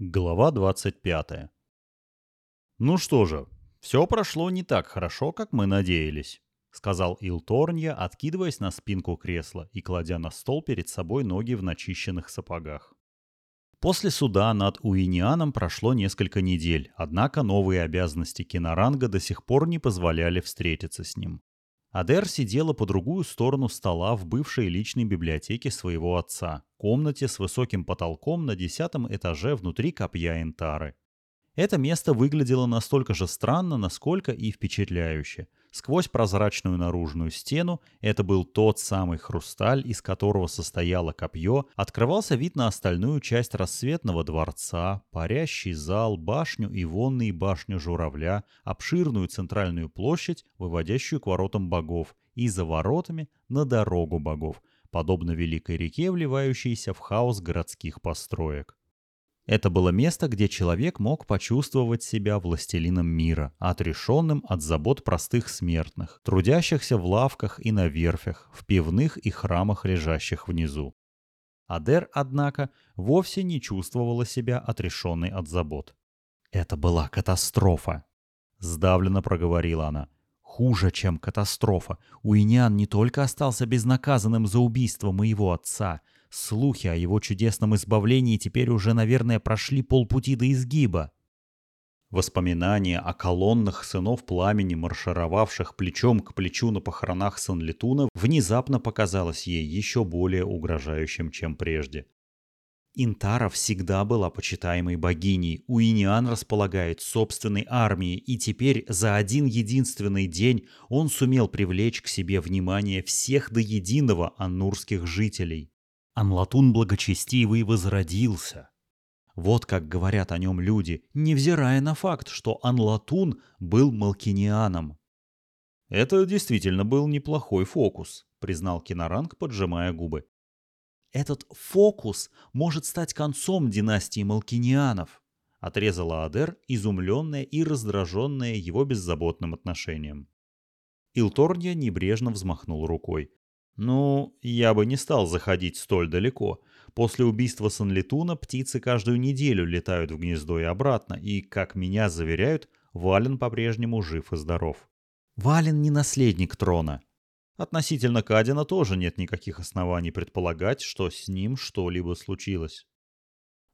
Глава 25. «Ну что же, все прошло не так хорошо, как мы надеялись», — сказал Илторнья, откидываясь на спинку кресла и кладя на стол перед собой ноги в начищенных сапогах. После суда над Уинианом прошло несколько недель, однако новые обязанности киноранга до сих пор не позволяли встретиться с ним. Адер сидела по другую сторону стола в бывшей личной библиотеке своего отца, комнате с высоким потолком на десятом этаже внутри копья Энтары. Это место выглядело настолько же странно, насколько и впечатляюще. Сквозь прозрачную наружную стену, это был тот самый хрусталь, из которого состояло копье, открывался вид на остальную часть рассветного дворца, парящий зал, башню и вонные башню журавля, обширную центральную площадь, выводящую к воротам богов, и за воротами на дорогу богов, подобно великой реке, вливающейся в хаос городских построек. Это было место, где человек мог почувствовать себя властелином мира, отрешенным от забот простых смертных, трудящихся в лавках и на верфях, в пивных и храмах, лежащих внизу. Адер, однако, вовсе не чувствовала себя отрешенной от забот. «Это была катастрофа», — сдавленно проговорила она. «Хуже, чем катастрофа. Уинян не только остался безнаказанным за убийство моего отца, Слухи о его чудесном избавлении теперь уже, наверное, прошли полпути до изгиба. Воспоминания о колоннах сынов пламени, маршировавших плечом к плечу на похоронах Санлетуна, внезапно показалось ей еще более угрожающим, чем прежде. Интара всегда была почитаемой богиней, Уиниан располагает собственной армией, и теперь за один единственный день он сумел привлечь к себе внимание всех до единого аннурских жителей. Анлатун благочестивый возродился. Вот как говорят о нем люди, невзирая на факт, что Анлатун был малкинианом. «Это действительно был неплохой фокус», — признал Киноранг, поджимая губы. «Этот фокус может стать концом династии малкинианов», — отрезала Адер, изумленная и раздраженная его беззаботным отношением. Илторния небрежно взмахнул рукой. Ну, я бы не стал заходить столь далеко. После убийства Санлетуна птицы каждую неделю летают в гнездо и обратно, и, как меня заверяют, Вален по-прежнему жив и здоров. Вален не наследник трона. Относительно Кадина тоже нет никаких оснований предполагать, что с ним что-либо случилось.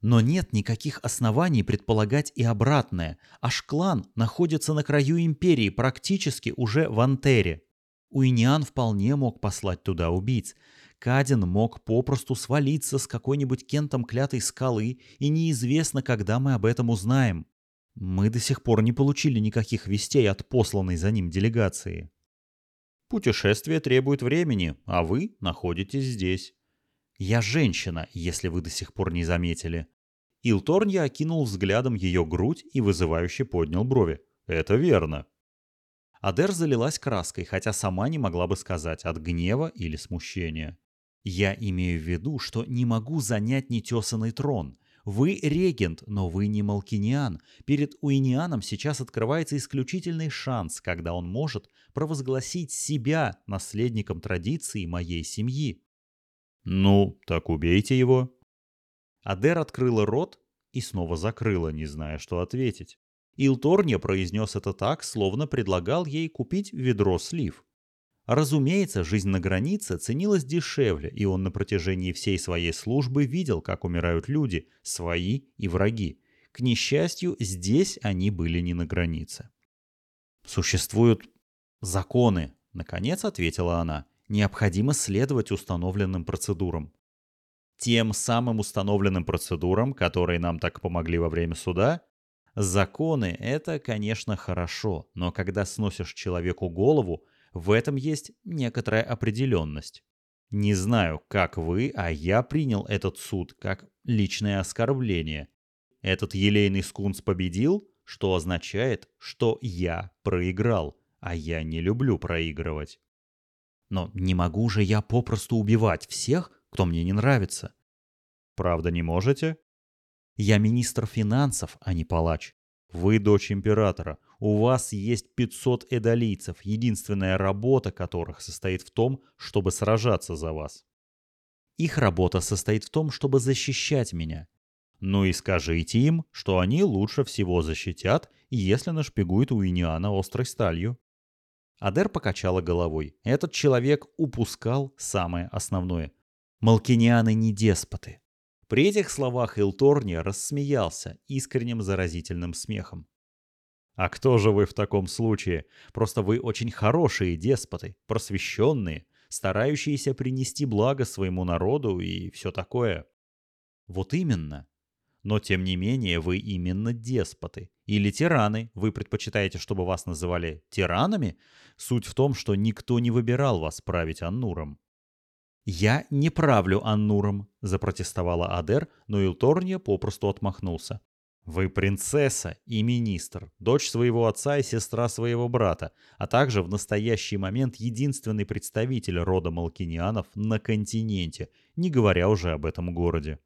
Но нет никаких оснований предполагать и обратное. Аж клан находится на краю империи, практически уже в Антере. Уиниан вполне мог послать туда убийц. Кадин мог попросту свалиться с какой-нибудь кентом клятой скалы, и неизвестно, когда мы об этом узнаем. Мы до сих пор не получили никаких вестей от посланной за ним делегации. Путешествие требует времени, а вы находитесь здесь. Я женщина, если вы до сих пор не заметили. Илторнья окинул взглядом ее грудь и вызывающе поднял брови. Это верно. Адер залилась краской, хотя сама не могла бы сказать, от гнева или смущения. «Я имею в виду, что не могу занять нетесанный трон. Вы регент, но вы не Малкиниан. Перед Уинианом сейчас открывается исключительный шанс, когда он может провозгласить себя наследником традиции моей семьи». «Ну, так убейте его». Адер открыла рот и снова закрыла, не зная, что ответить. Илторния произнес это так, словно предлагал ей купить ведро слив. Разумеется, жизнь на границе ценилась дешевле, и он на протяжении всей своей службы видел, как умирают люди, свои и враги. К несчастью, здесь они были не на границе. «Существуют законы», — наконец ответила она. «Необходимо следовать установленным процедурам». «Тем самым установленным процедурам, которые нам так помогли во время суда?» Законы — это, конечно, хорошо, но когда сносишь человеку голову, в этом есть некоторая определенность. Не знаю, как вы, а я принял этот суд как личное оскорбление. Этот елейный скунс победил, что означает, что я проиграл, а я не люблю проигрывать. Но не могу же я попросту убивать всех, кто мне не нравится. Правда, не можете? Я министр финансов, а не палач. Вы дочь императора. У вас есть 500 эдолийцев, единственная работа которых состоит в том, чтобы сражаться за вас. Их работа состоит в том, чтобы защищать меня. Ну и скажите им, что они лучше всего защитят, если нашпигуют Уиниана острой сталью. Адер покачала головой. Этот человек упускал самое основное. Малкинианы не деспоты. При этих словах Илторни рассмеялся искренним заразительным смехом. «А кто же вы в таком случае? Просто вы очень хорошие деспоты, просвещенные, старающиеся принести благо своему народу и все такое». «Вот именно. Но тем не менее вы именно деспоты. Или тираны. Вы предпочитаете, чтобы вас называли тиранами? Суть в том, что никто не выбирал вас править Аннуром. «Я не правлю Аннуром», — запротестовала Адер, но Илторния попросту отмахнулся. «Вы принцесса и министр, дочь своего отца и сестра своего брата, а также в настоящий момент единственный представитель рода Малкинианов на континенте, не говоря уже об этом городе.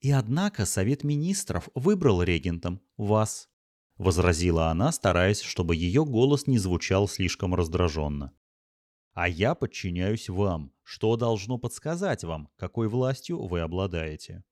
И однако Совет Министров выбрал регентом вас, возразила она, стараясь, чтобы ее голос не звучал слишком раздраженно. А я подчиняюсь вам, что должно подсказать вам, какой властью вы обладаете.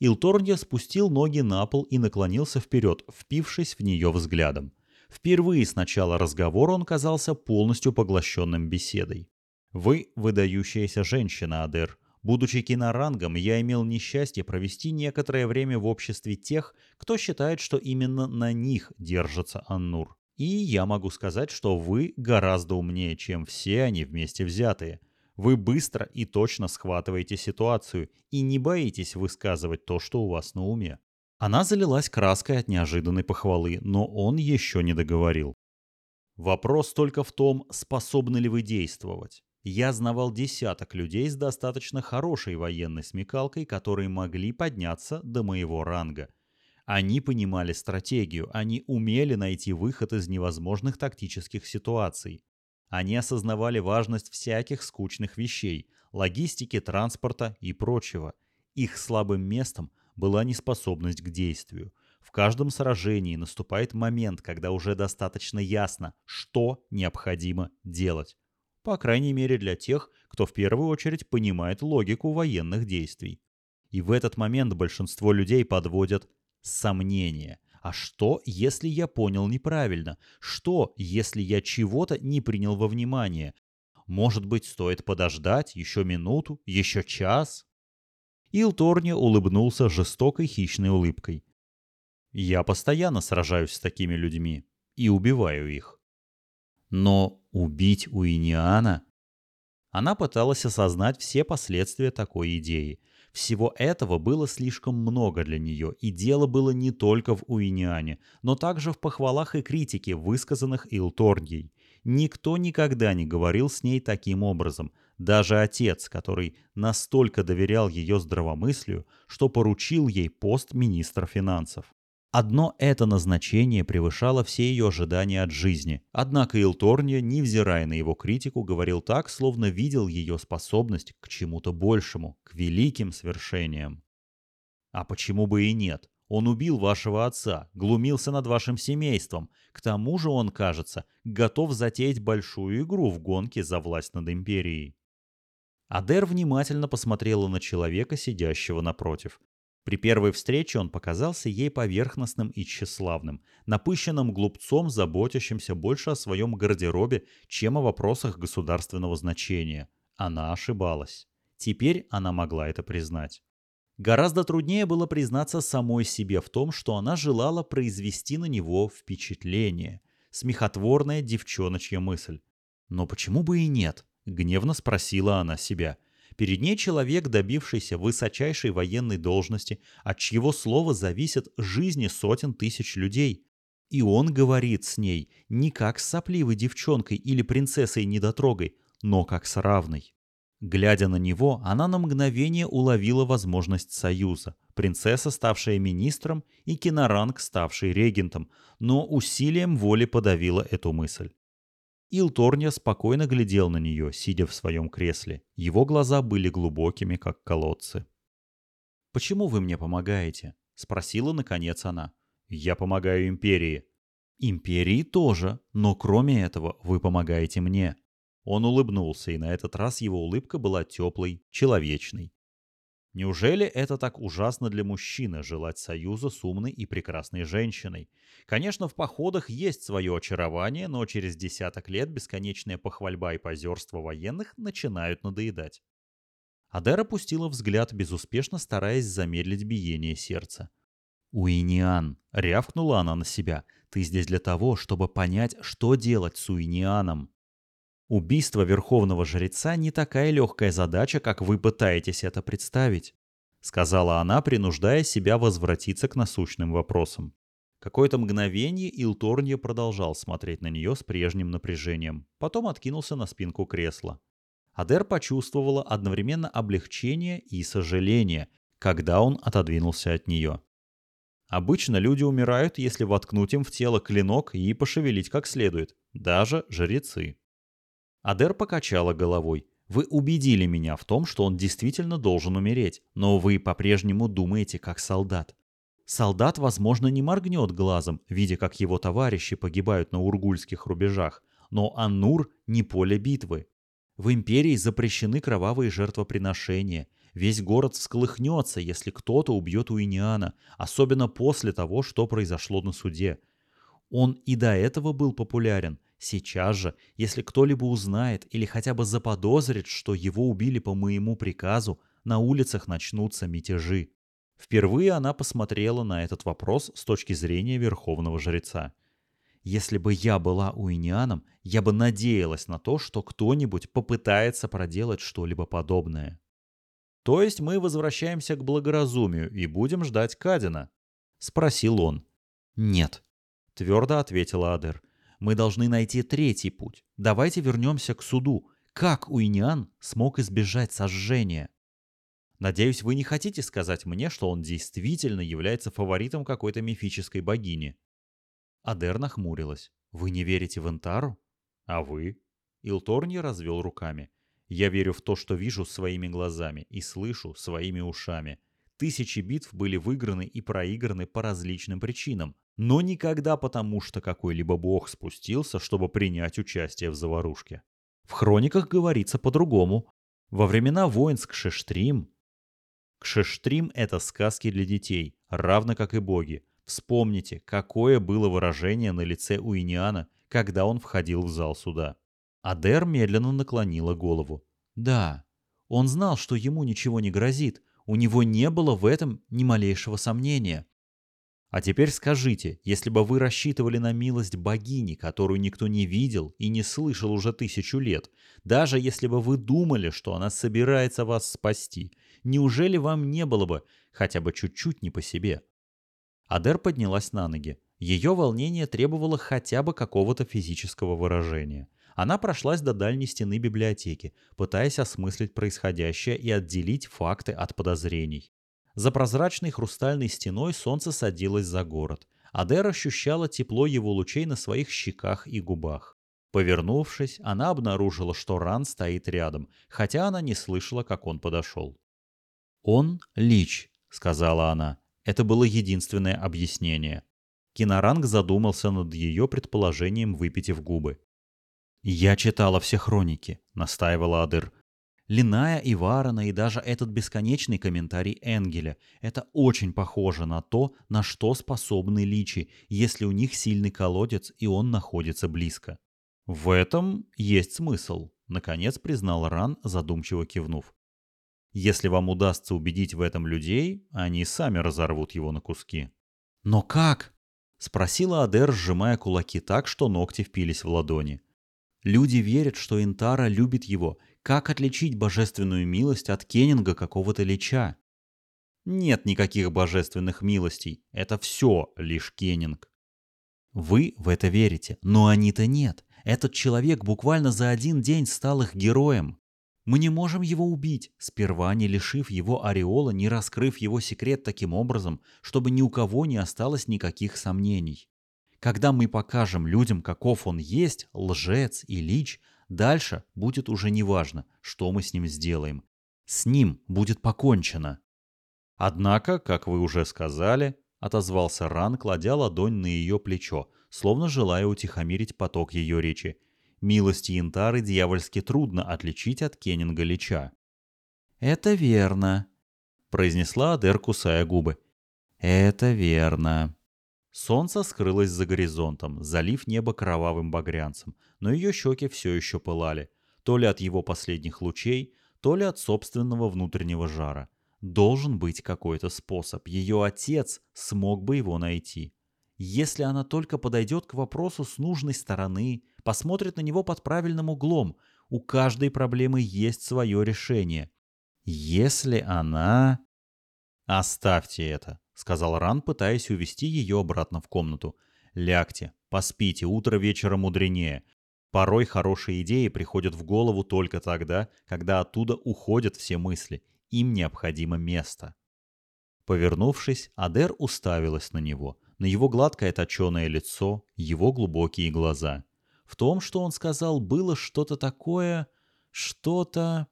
Илторния спустил ноги на пол и наклонился вперед, впившись в нее взглядом. Впервые с начала разговора он казался полностью поглощенным беседой. «Вы выдающаяся женщина, Адер. Будучи кинорангом, я имел несчастье провести некоторое время в обществе тех, кто считает, что именно на них держится Аннур. И я могу сказать, что вы гораздо умнее, чем все они вместе взятые. Вы быстро и точно схватываете ситуацию и не боитесь высказывать то, что у вас на уме. Она залилась краской от неожиданной похвалы, но он еще не договорил. Вопрос только в том, способны ли вы действовать. Я знавал десяток людей с достаточно хорошей военной смекалкой, которые могли подняться до моего ранга. Они понимали стратегию, они умели найти выход из невозможных тактических ситуаций. Они осознавали важность всяких скучных вещей, логистики, транспорта и прочего. Их слабым местом была неспособность к действию. В каждом сражении наступает момент, когда уже достаточно ясно, что необходимо делать по крайней мере для тех, кто в первую очередь понимает логику военных действий. И в этот момент большинство людей подводят сомнения. А что, если я понял неправильно? Что, если я чего-то не принял во внимание? Может быть, стоит подождать еще минуту, еще час? Илторни улыбнулся жестокой хищной улыбкой. Я постоянно сражаюсь с такими людьми и убиваю их. Но убить Уиниана? Она пыталась осознать все последствия такой идеи. Всего этого было слишком много для нее, и дело было не только в Уиниане, но также в похвалах и критике, высказанных Илторгией. Никто никогда не говорил с ней таким образом, даже отец, который настолько доверял ее здравомыслию, что поручил ей пост министра финансов. Одно это назначение превышало все ее ожидания от жизни. Однако Илторния, невзирая на его критику, говорил так, словно видел ее способность к чему-то большему, к великим свершениям. А почему бы и нет? Он убил вашего отца, глумился над вашим семейством. К тому же он, кажется, готов затеять большую игру в гонке за власть над империей. Адер внимательно посмотрела на человека, сидящего напротив. При первой встрече он показался ей поверхностным и тщеславным, напыщенным глупцом, заботящимся больше о своем гардеробе, чем о вопросах государственного значения. Она ошибалась. Теперь она могла это признать. Гораздо труднее было признаться самой себе в том, что она желала произвести на него впечатление. Смехотворная девчоночья мысль. Но почему бы и нет? Гневно спросила она себя – Перед ней человек, добившийся высочайшей военной должности, от чьего слова зависят жизни сотен тысяч людей. И он говорит с ней не как с сопливой девчонкой или принцессой-недотрогой, но как с равной. Глядя на него, она на мгновение уловила возможность союза. Принцесса, ставшая министром, и киноранг, ставший регентом, но усилием воли подавила эту мысль. Илторния спокойно глядел на нее, сидя в своем кресле. Его глаза были глубокими, как колодцы. «Почему вы мне помогаете?» — спросила, наконец, она. «Я помогаю империи». «Империи тоже, но кроме этого вы помогаете мне». Он улыбнулся, и на этот раз его улыбка была теплой, человечной. Неужели это так ужасно для мужчины желать союза с умной и прекрасной женщиной? Конечно, в походах есть свое очарование, но через десяток лет бесконечная похвальба и позерство военных начинают надоедать. Адер опустила взгляд, безуспешно стараясь замедлить биение сердца. «Уиниан!» — рявкнула она на себя. «Ты здесь для того, чтобы понять, что делать с Уинианом». Убийство верховного жреца не такая легкая задача, как вы пытаетесь это представить, сказала она, принуждая себя возвратиться к насущным вопросам. Какое-то мгновение Илторнья продолжал смотреть на нее с прежним напряжением, потом откинулся на спинку кресла. Адер почувствовала одновременно облегчение и сожаление, когда он отодвинулся от нее. Обычно люди умирают, если воткнуть им в тело клинок и пошевелить как следует, даже жрецы. Адер покачала головой. Вы убедили меня в том, что он действительно должен умереть, но вы по-прежнему думаете как солдат. Солдат, возможно, не моргнет глазом, видя, как его товарищи погибают на ургульских рубежах, но Аннур не поле битвы. В империи запрещены кровавые жертвоприношения. Весь город всколыхнется, если кто-то убьет Уиниана, особенно после того, что произошло на суде. Он и до этого был популярен, Сейчас же, если кто-либо узнает или хотя бы заподозрит, что его убили по моему приказу, на улицах начнутся мятежи. Впервые она посмотрела на этот вопрос с точки зрения верховного жреца. Если бы я была уинианом, я бы надеялась на то, что кто-нибудь попытается проделать что-либо подобное. То есть мы возвращаемся к благоразумию и будем ждать Кадина? Спросил он. Нет, твердо ответила Адер. Мы должны найти третий путь. Давайте вернемся к суду. Как Уиниан смог избежать сожжения? Надеюсь, вы не хотите сказать мне, что он действительно является фаворитом какой-то мифической богини. Адер нахмурилась. Вы не верите в Энтару? А вы? Илторни развел руками. Я верю в то, что вижу своими глазами и слышу своими ушами. Тысячи битв были выиграны и проиграны по различным причинам, но никогда потому, что какой-либо бог спустился, чтобы принять участие в заварушке. В хрониках говорится по-другому. Во времена войн с Кшештрим... Кшештрим — это сказки для детей, равно как и боги. Вспомните, какое было выражение на лице Уиниана, когда он входил в зал суда. Адер медленно наклонила голову. Да, он знал, что ему ничего не грозит. У него не было в этом ни малейшего сомнения. А теперь скажите, если бы вы рассчитывали на милость богини, которую никто не видел и не слышал уже тысячу лет, даже если бы вы думали, что она собирается вас спасти, неужели вам не было бы хотя бы чуть-чуть не по себе? Адер поднялась на ноги. Ее волнение требовало хотя бы какого-то физического выражения. Она прошлась до дальней стены библиотеки, пытаясь осмыслить происходящее и отделить факты от подозрений. За прозрачной хрустальной стеной солнце садилось за город. Адер ощущала тепло его лучей на своих щеках и губах. Повернувшись, она обнаружила, что Ран стоит рядом, хотя она не слышала, как он подошел. «Он — Лич», — сказала она. Это было единственное объяснение. Киноранг задумался над ее предположением, выпитив губы. «Я читала все хроники», — настаивала Адыр. Линая и Варона и даже этот бесконечный комментарий Энгеля – это очень похоже на то, на что способны личи, если у них сильный колодец и он находится близко. В этом есть смысл, наконец признал Ран, задумчиво кивнув. Если вам удастся убедить в этом людей, они сами разорвут его на куски. Но как? Спросила Адер, сжимая кулаки так, что ногти впились в ладони. Люди верят, что Интара любит его – как отличить божественную милость от кеннинга какого-то лича? Нет никаких божественных милостей. Это все лишь кеннинг. Вы в это верите, но они-то нет. Этот человек буквально за один день стал их героем. Мы не можем его убить, сперва не лишив его ореола, не раскрыв его секрет таким образом, чтобы ни у кого не осталось никаких сомнений. Когда мы покажем людям, каков он есть, лжец и лич, Дальше будет уже неважно, что мы с ним сделаем. С ним будет покончено. Однако, как вы уже сказали, отозвался Ран, кладя ладонь на ее плечо, словно желая утихомирить поток ее речи. Милости Янтары дьявольски трудно отличить от Кеннинга Лича. «Это верно. произнесла Адер, кусая губы. «Это верно». Солнце скрылось за горизонтом, залив небо кровавым багрянцем, но ее щеки все еще пылали, то ли от его последних лучей, то ли от собственного внутреннего жара. Должен быть какой-то способ. Ее отец смог бы его найти. Если она только подойдет к вопросу с нужной стороны, посмотрит на него под правильным углом, у каждой проблемы есть свое решение. Если она... «Оставьте это», — сказал Ран, пытаясь увести ее обратно в комнату. «Лягте, поспите, утро вечера мудренее. Порой хорошие идеи приходят в голову только тогда, когда оттуда уходят все мысли. Им необходимо место». Повернувшись, Адер уставилась на него, на его гладкое точеное лицо, его глубокие глаза. В том, что он сказал, было что-то такое... что-то...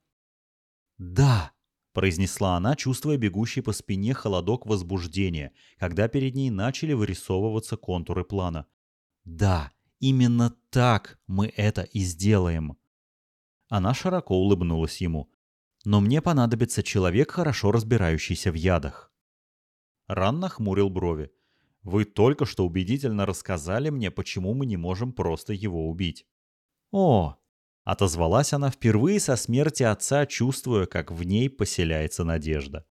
«Да!» — произнесла она, чувствуя бегущий по спине холодок возбуждения, когда перед ней начали вырисовываться контуры плана. «Да, именно так мы это и сделаем!» Она широко улыбнулась ему. «Но мне понадобится человек, хорошо разбирающийся в ядах». Ран нахмурил брови. «Вы только что убедительно рассказали мне, почему мы не можем просто его убить». «О, Отозвалась она впервые со смерти отца, чувствуя, как в ней поселяется надежда.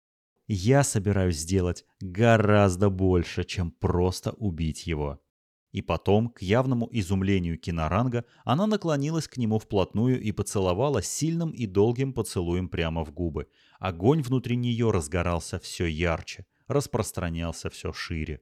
«Я собираюсь сделать гораздо больше, чем просто убить его». И потом, к явному изумлению киноранга, она наклонилась к нему вплотную и поцеловала сильным и долгим поцелуем прямо в губы. Огонь внутри нее разгорался все ярче, распространялся все шире.